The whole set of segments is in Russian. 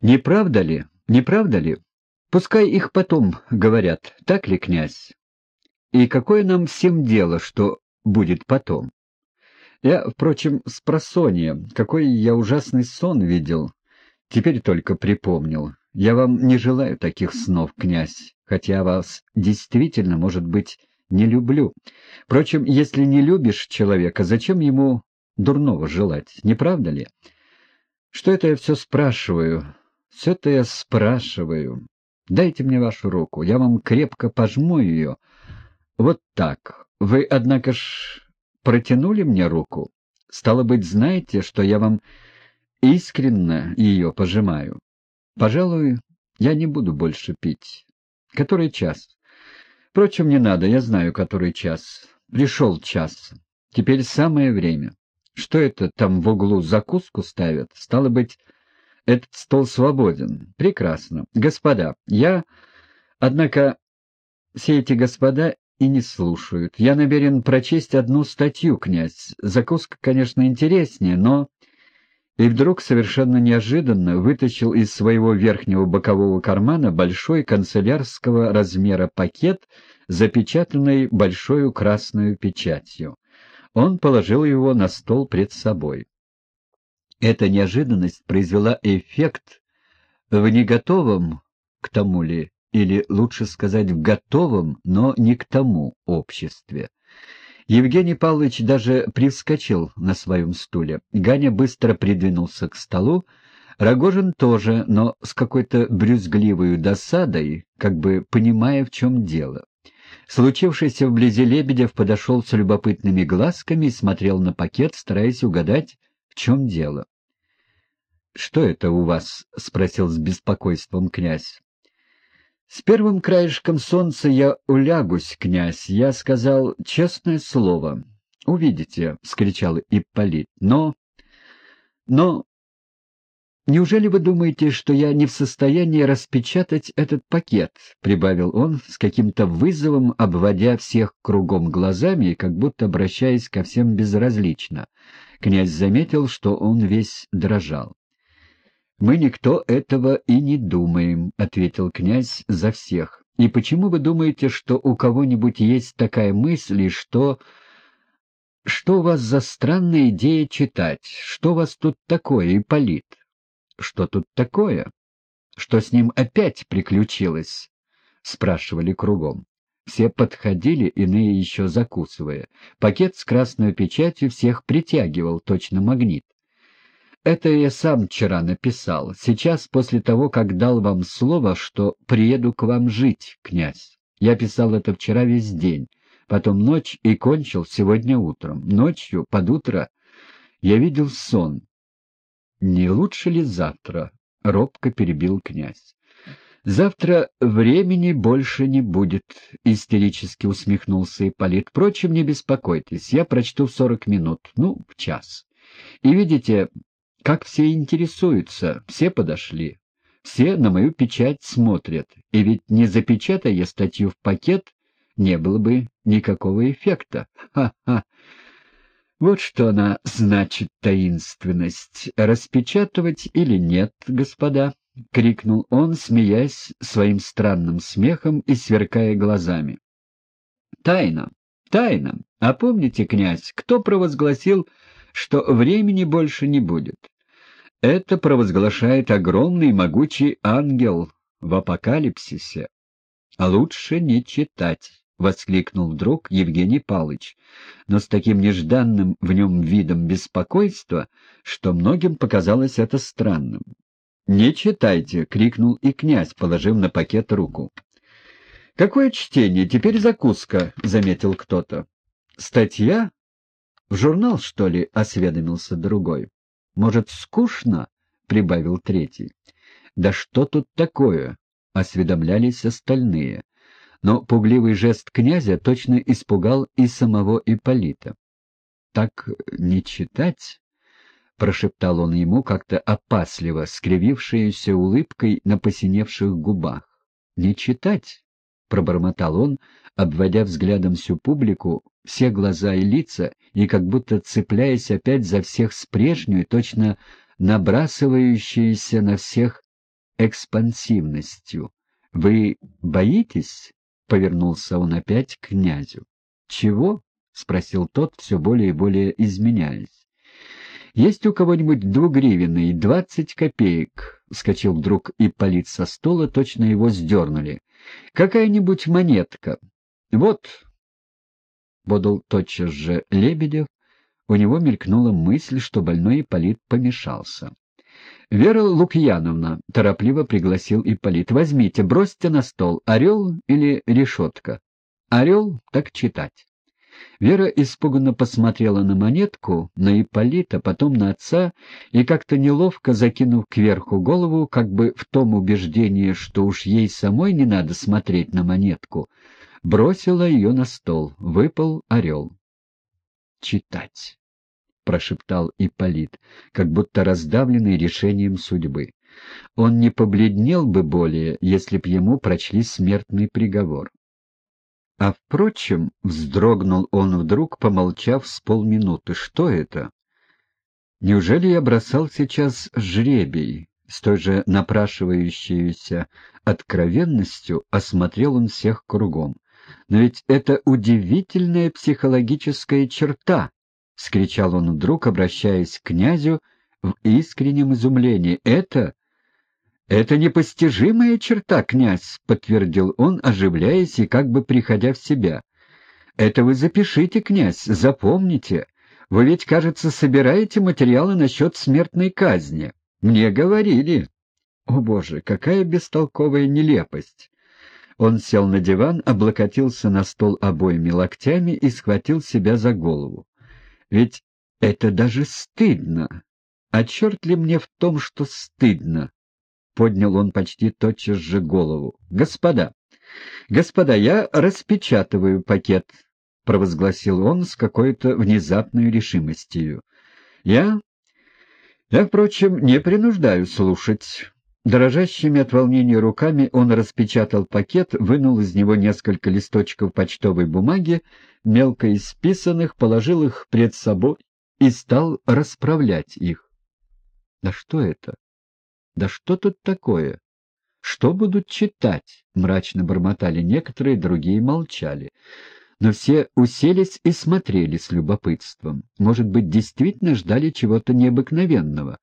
Не правда ли? Не правда ли? Пускай их потом говорят, так ли, князь? И какое нам всем дело, что будет потом? Я, впрочем, с просонья, какой я ужасный сон видел, теперь только припомнил. Я вам не желаю таких снов, князь, хотя вас действительно, может быть, не люблю. Впрочем, если не любишь человека, зачем ему дурного желать, не правда ли? Что это я все спрашиваю? Все это я спрашиваю. Дайте мне вашу руку, я вам крепко пожму ее. Вот так. Вы, однако ж, протянули мне руку. Стало быть, знаете, что я вам искренне ее пожимаю. Пожалуй, я не буду больше пить. Который час? Впрочем, не надо, я знаю, который час. Пришел час. Теперь самое время. Что это там в углу закуску ставят? Стало быть, этот стол свободен. Прекрасно. Господа, я... Однако все эти господа и не слушают. Я намерен прочесть одну статью, князь. Закуска, конечно, интереснее, но... И вдруг совершенно неожиданно вытащил из своего верхнего бокового кармана большой канцелярского размера пакет, запечатанный большой красной печатью. Он положил его на стол пред собой. Эта неожиданность произвела эффект в неготовом к тому ли, или лучше сказать, в готовом, но не к тому обществе. Евгений Павлович даже привскочил на своем стуле. Ганя быстро придвинулся к столу, Рогожин тоже, но с какой-то брюзгливой досадой, как бы понимая, в чем дело. Случившийся вблизи Лебедев подошел с любопытными глазками и смотрел на пакет, стараясь угадать, чем дело. — Что это у вас? — спросил с беспокойством князь. — С первым краешком солнца я улягусь, князь. Я сказал честное слово. — Увидите, — вскричал Ипполит. — Но... Но «Неужели вы думаете, что я не в состоянии распечатать этот пакет?» — прибавил он с каким-то вызовом, обводя всех кругом глазами и как будто обращаясь ко всем безразлично. Князь заметил, что он весь дрожал. «Мы никто этого и не думаем», — ответил князь за всех. «И почему вы думаете, что у кого-нибудь есть такая мысль, и что...» «Что у вас за странная идея читать? Что у вас тут такое, Ипполит?» Что тут такое? Что с ним опять приключилось? Спрашивали кругом. Все подходили, иные еще закусывая. Пакет с красной печатью всех притягивал, точно магнит. Это я сам вчера написал. Сейчас, после того, как дал вам слово, что приеду к вам жить, князь. Я писал это вчера весь день, потом ночь и кончил сегодня утром. Ночью, под утро, я видел сон. «Не лучше ли завтра?» — робко перебил князь. «Завтра времени больше не будет», — истерически усмехнулся Ипполит. «Впрочем, не беспокойтесь, я прочту в сорок минут, ну, в час. И видите, как все интересуются, все подошли, все на мою печать смотрят, и ведь не запечатая статью в пакет, не было бы никакого эффекта. Ха-ха! Вот что она значит, таинственность. Распечатывать или нет, господа? — крикнул он, смеясь своим странным смехом и сверкая глазами. — Тайна, тайна. А помните, князь, кто провозгласил, что времени больше не будет? Это провозглашает огромный могучий ангел в апокалипсисе. А лучше не читать. — воскликнул вдруг Евгений Палыч, но с таким нежданным в нем видом беспокойства, что многим показалось это странным. «Не читайте!» — крикнул и князь, положив на пакет руку. «Какое чтение? Теперь закуска!» — заметил кто-то. «Статья? В журнал, что ли?» — осведомился другой. «Может, скучно?» — прибавил третий. «Да что тут такое?» — осведомлялись остальные но пугливый жест князя точно испугал и самого Ипполита. «Так не читать?» — прошептал он ему как-то опасливо, скривившейся улыбкой на посиневших губах. «Не читать?» — пробормотал он, обводя взглядом всю публику, все глаза и лица, и как будто цепляясь опять за всех с прежней, точно набрасывающиеся на всех экспансивностью. Вы боитесь? — повернулся он опять к князю. — Чего? — спросил тот, все более и более изменяясь. — Есть у кого-нибудь двугривенный, двадцать копеек? — вскочил вдруг Ипполит со стола, точно его сдернули. — Какая-нибудь монетка. — Вот. — подал тотчас же Лебедев. У него мелькнула мысль, что больной Ипполит помешался. — Вера Лукьяновна, — торопливо пригласил Ипполит, — возьмите, бросьте на стол, орел или решетка. Орел — так читать. Вера испуганно посмотрела на монетку, на Ипполита, потом на отца, и как-то неловко, закинув кверху голову, как бы в том убеждении, что уж ей самой не надо смотреть на монетку, бросила ее на стол. Выпал орел. «Читать» прошептал Ипполит, как будто раздавленный решением судьбы. Он не побледнел бы более, если б ему прочли смертный приговор. А, впрочем, вздрогнул он вдруг, помолчав с полминуты. Что это? Неужели я бросал сейчас жребий? С той же напрашивающейся откровенностью осмотрел он всех кругом. Но ведь это удивительная психологическая черта — скричал он вдруг, обращаясь к князю в искреннем изумлении. — Это... это непостижимая черта, князь, — подтвердил он, оживляясь и как бы приходя в себя. — Это вы запишите, князь, запомните. Вы ведь, кажется, собираете материалы насчет смертной казни. Мне говорили. О, Боже, какая бестолковая нелепость! Он сел на диван, облокотился на стол обоими локтями и схватил себя за голову. Ведь это даже стыдно. А черт ли мне в том, что стыдно? Поднял он почти тотчас же голову. Господа, господа, я распечатываю пакет, провозгласил он с какой-то внезапной решимостью. Я... Я, впрочем, не принуждаю слушать. Дрожащими от волнения руками он распечатал пакет, вынул из него несколько листочков почтовой бумаги, мелко исписанных, положил их пред собой и стал расправлять их. Да что это? Да что тут такое? Что будут читать? Мрачно бормотали некоторые, другие молчали но все уселись и смотрели с любопытством. Может быть, действительно ждали чего-то необыкновенного.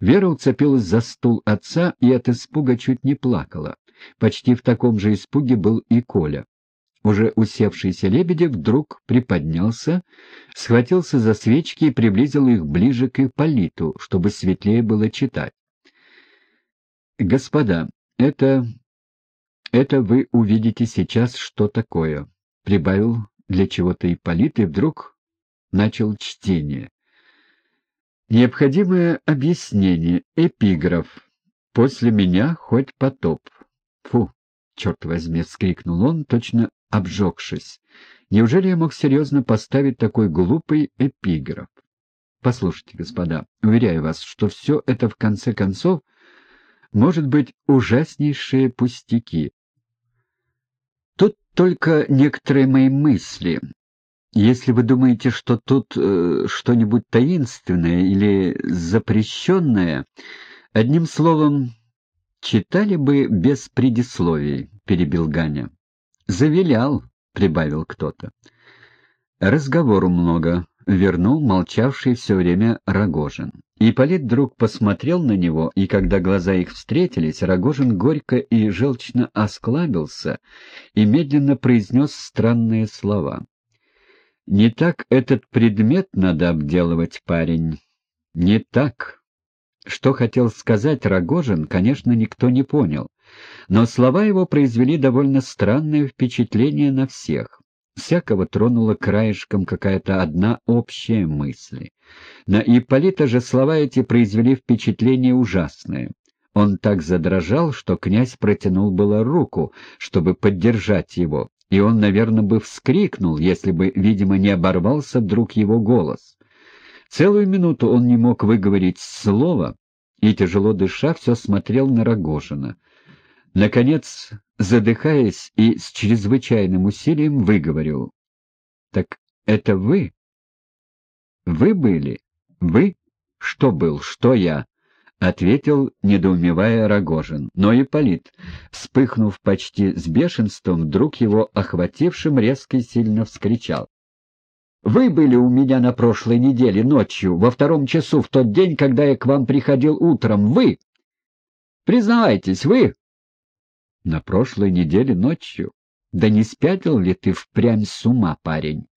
Вера уцепилась за стул отца и от испуга чуть не плакала. Почти в таком же испуге был и Коля. Уже усевшийся Лебедев вдруг приподнялся, схватился за свечки и приблизил их ближе к Ипполиту, чтобы светлее было читать. «Господа, это... это вы увидите сейчас, что такое прибавил для чего-то Ипполит и вдруг начал чтение. Необходимое объяснение, эпиграф. «После меня хоть потоп». Фу, черт возьми, — вскрикнул он, точно обжегшись. Неужели я мог серьезно поставить такой глупый эпиграф? Послушайте, господа, уверяю вас, что все это в конце концов может быть ужаснейшие пустяки, Тут только некоторые мои мысли. Если вы думаете, что тут э, что-нибудь таинственное или запрещенное, одним словом, читали бы без предисловий, — перебил Ганя. «Завилял», — прибавил кто-то. «Разговору много», — вернул молчавший все время Рогожин. Ипполит вдруг посмотрел на него, и когда глаза их встретились, Рогожин горько и желчно осклабился и медленно произнес странные слова. «Не так этот предмет надо обделывать, парень. Не так». Что хотел сказать Рогожин, конечно, никто не понял, но слова его произвели довольно странное впечатление на всех. Всякого тронула краешком какая-то одна общая мысль. На Ипполита же слова эти произвели впечатление ужасное. Он так задрожал, что князь протянул было руку, чтобы поддержать его, и он, наверное, бы вскрикнул, если бы, видимо, не оборвался вдруг его голос. Целую минуту он не мог выговорить слова, и, тяжело дыша, все смотрел на Рогожина. Наконец, задыхаясь и с чрезвычайным усилием, выговорил. — Так это вы? — Вы были? Вы? Что был? Что я? — ответил, недоумевая Рогожин. Но Ипполит, вспыхнув почти с бешенством, вдруг его охватившим резко и сильно вскричал. «Вы были у меня на прошлой неделе ночью, во втором часу, в тот день, когда я к вам приходил утром. Вы! Признавайтесь, вы!» «На прошлой неделе ночью? Да не спятил ли ты впрямь с ума, парень?»